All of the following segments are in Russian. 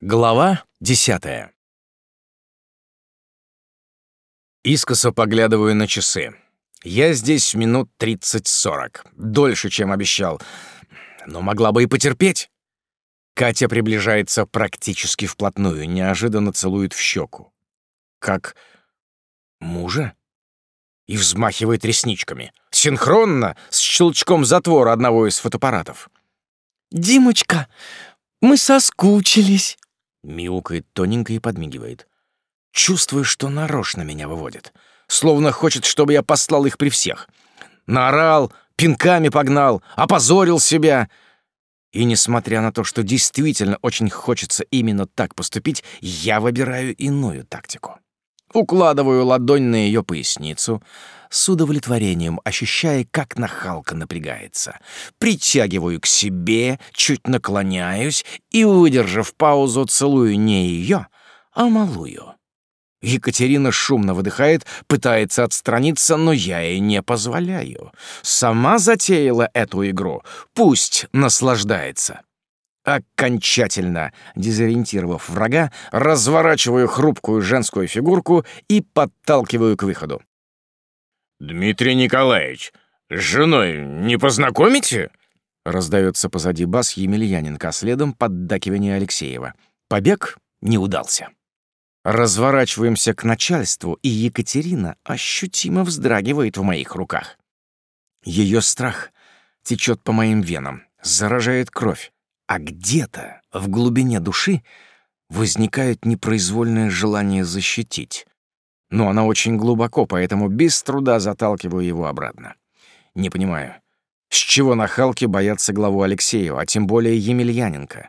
Глава десятая. Искоса поглядываю на часы. Я здесь минут 30-40. Дольше, чем обещал. Но могла бы и потерпеть. Катя приближается практически вплотную, неожиданно целует в щеку. Как мужа? И взмахивает ресничками. Синхронно с щелчком затвора одного из фотоаппаратов. «Димочка, мы соскучились!» Мяукает тоненько и подмигивает. Чувствую, что нарочно меня выводит. Словно хочет, чтобы я послал их при всех. Наорал, пинками погнал, опозорил себя. И несмотря на то, что действительно очень хочется именно так поступить, я выбираю иную тактику. Укладываю ладонь на ее поясницу, с удовлетворением ощущая, как нахалка напрягается. Притягиваю к себе, чуть наклоняюсь и, выдержав паузу, целую не ее, а малую. Екатерина шумно выдыхает, пытается отстраниться, но я ей не позволяю. Сама затеяла эту игру. Пусть наслаждается окончательно дезориентировав врага, разворачиваю хрупкую женскую фигурку и подталкиваю к выходу. «Дмитрий Николаевич, с женой не познакомите?» Раздается позади бас Емельяненко, следом поддакивание Алексеева. Побег не удался. Разворачиваемся к начальству, и Екатерина ощутимо вздрагивает в моих руках. Ее страх течет по моим венам, заражает кровь а где-то, в глубине души, возникает непроизвольное желание защитить. Но она очень глубоко, поэтому без труда заталкиваю его обратно. Не понимаю, с чего нахалки боятся главу Алексею, а тем более Емельяненко?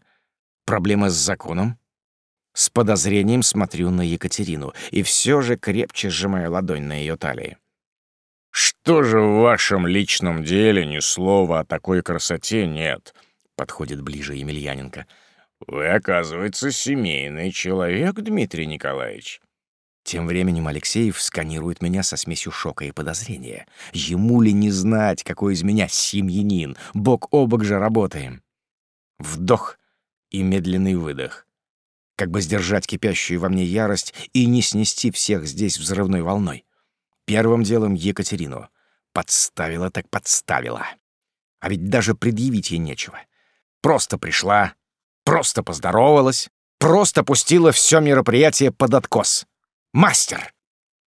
Проблема с законом? С подозрением смотрю на Екатерину и все же крепче сжимаю ладонь на ее талии. «Что же в вашем личном деле ни слова о такой красоте нет?» Подходит ближе Емельяненко. «Вы, оказывается, семейный человек, Дмитрий Николаевич». Тем временем Алексеев сканирует меня со смесью шока и подозрения. Ему ли не знать, какой из меня семьянин? Бок о бок же работаем. Вдох и медленный выдох. Как бы сдержать кипящую во мне ярость и не снести всех здесь взрывной волной. Первым делом Екатерину. Подставила так подставила. А ведь даже предъявить ей нечего. Просто пришла, просто поздоровалась, просто пустила все мероприятие под откос. Мастер!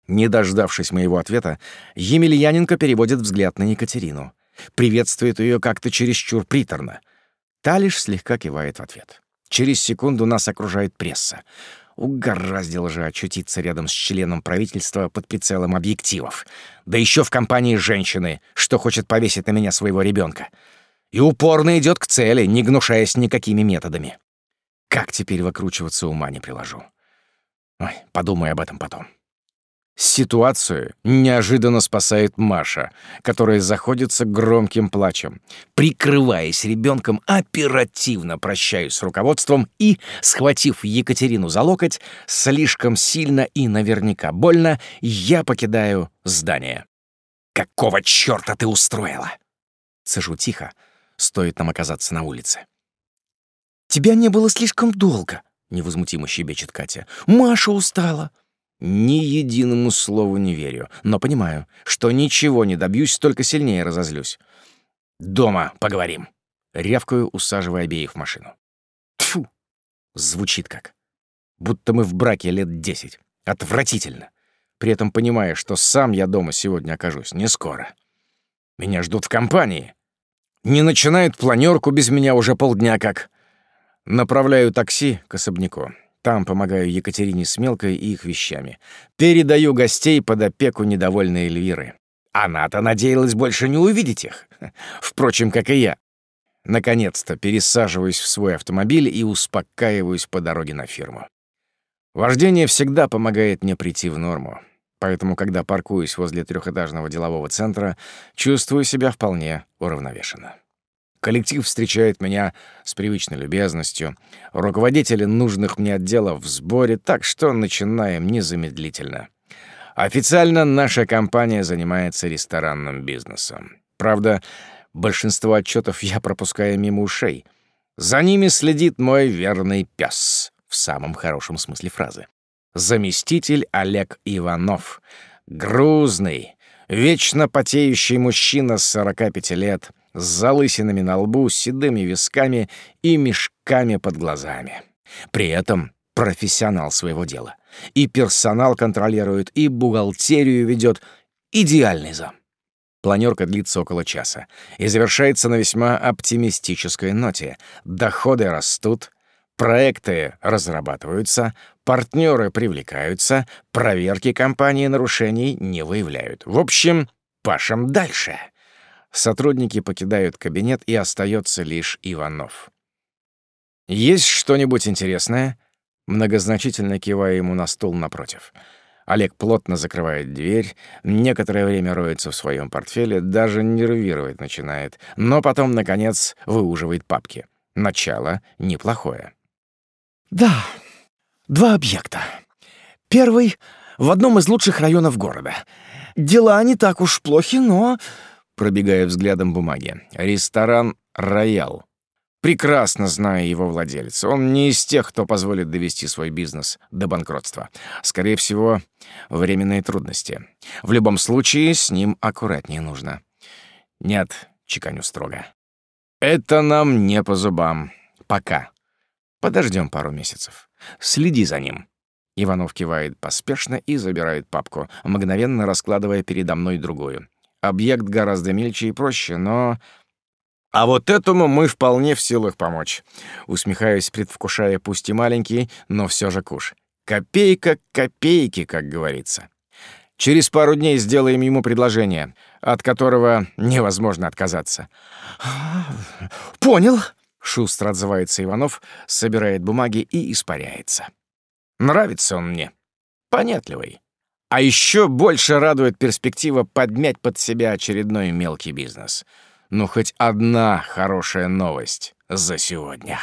Не дождавшись моего ответа, Емельяненко переводит взгляд на Екатерину. Приветствует ее как-то чересчур приторно. Та лишь слегка кивает в ответ. Через секунду нас окружает пресса. Угораздило же очутиться рядом с членом правительства под прицелом объективов. Да еще в компании женщины, что хочет повесить на меня своего ребенка и упорно идет к цели, не гнушаясь никакими методами. Как теперь выкручиваться ума не приложу. Ой, подумай об этом потом. Ситуацию неожиданно спасает Маша, которая заходится громким плачем. Прикрываясь ребенком, оперативно прощаюсь с руководством и, схватив Екатерину за локоть, слишком сильно и наверняка больно, я покидаю здание. «Какого черта ты устроила?» Сажу тихо, стоит нам оказаться на улице. «Тебя не было слишком долго», — невозмутимо щебечет Катя. «Маша устала». Ни единому слову не верю, но понимаю, что ничего не добьюсь, только сильнее разозлюсь. «Дома поговорим», — Рявкую, усаживая обеих в машину. Тфу, Звучит как. Будто мы в браке лет десять. Отвратительно. При этом понимая, что сам я дома сегодня окажусь не скоро. Меня ждут в компании, не начинает планерку без меня уже полдня как. Направляю такси к особняку. Там помогаю Екатерине с мелкой и их вещами. Передаю гостей под опеку недовольной Эльвиры. Она-то надеялась больше не увидеть их. Впрочем, как и я. Наконец-то пересаживаюсь в свой автомобиль и успокаиваюсь по дороге на фирму. Вождение всегда помогает мне прийти в норму. Поэтому, когда паркуюсь возле трехэтажного делового центра, чувствую себя вполне уравновешенно. Коллектив встречает меня с привычной любезностью. Руководители нужных мне отделов в сборе, так что начинаем незамедлительно. Официально наша компания занимается ресторанным бизнесом. Правда, большинство отчетов я пропускаю мимо ушей. За ними следит мой верный пес, в самом хорошем смысле фразы. Заместитель Олег Иванов. Грузный, вечно потеющий мужчина с 45 лет — с залысинами на лбу, седыми висками и мешками под глазами. При этом профессионал своего дела. И персонал контролирует, и бухгалтерию ведет. Идеальный зам. Планерка длится около часа и завершается на весьма оптимистической ноте. Доходы растут, проекты разрабатываются, партнеры привлекаются, проверки компании нарушений не выявляют. В общем, пашем дальше. Сотрудники покидают кабинет, и остается лишь Иванов. «Есть что-нибудь интересное?» Многозначительно кивая ему на стул напротив. Олег плотно закрывает дверь, некоторое время роется в своем портфеле, даже нервировать начинает, но потом, наконец, выуживает папки. Начало неплохое. «Да, два объекта. Первый — в одном из лучших районов города. Дела не так уж плохи, но пробегая взглядом бумаги. «Ресторан «Роял». Прекрасно знаю его владельца. Он не из тех, кто позволит довести свой бизнес до банкротства. Скорее всего, временные трудности. В любом случае, с ним аккуратнее нужно. Нет, чеканю строго. Это нам не по зубам. Пока. Подождем пару месяцев. Следи за ним. Иванов кивает поспешно и забирает папку, мгновенно раскладывая передо мной другую. Объект гораздо мельче и проще, но... А вот этому мы вполне в силах помочь. Усмехаюсь, предвкушая пусть и маленький, но все же куш. Копейка копейки, как говорится. Через пару дней сделаем ему предложение, от которого невозможно отказаться. «Понял», — шустро отзывается Иванов, собирает бумаги и испаряется. «Нравится он мне. Понятливый». А еще больше радует перспектива подмять под себя очередной мелкий бизнес. Ну, хоть одна хорошая новость за сегодня.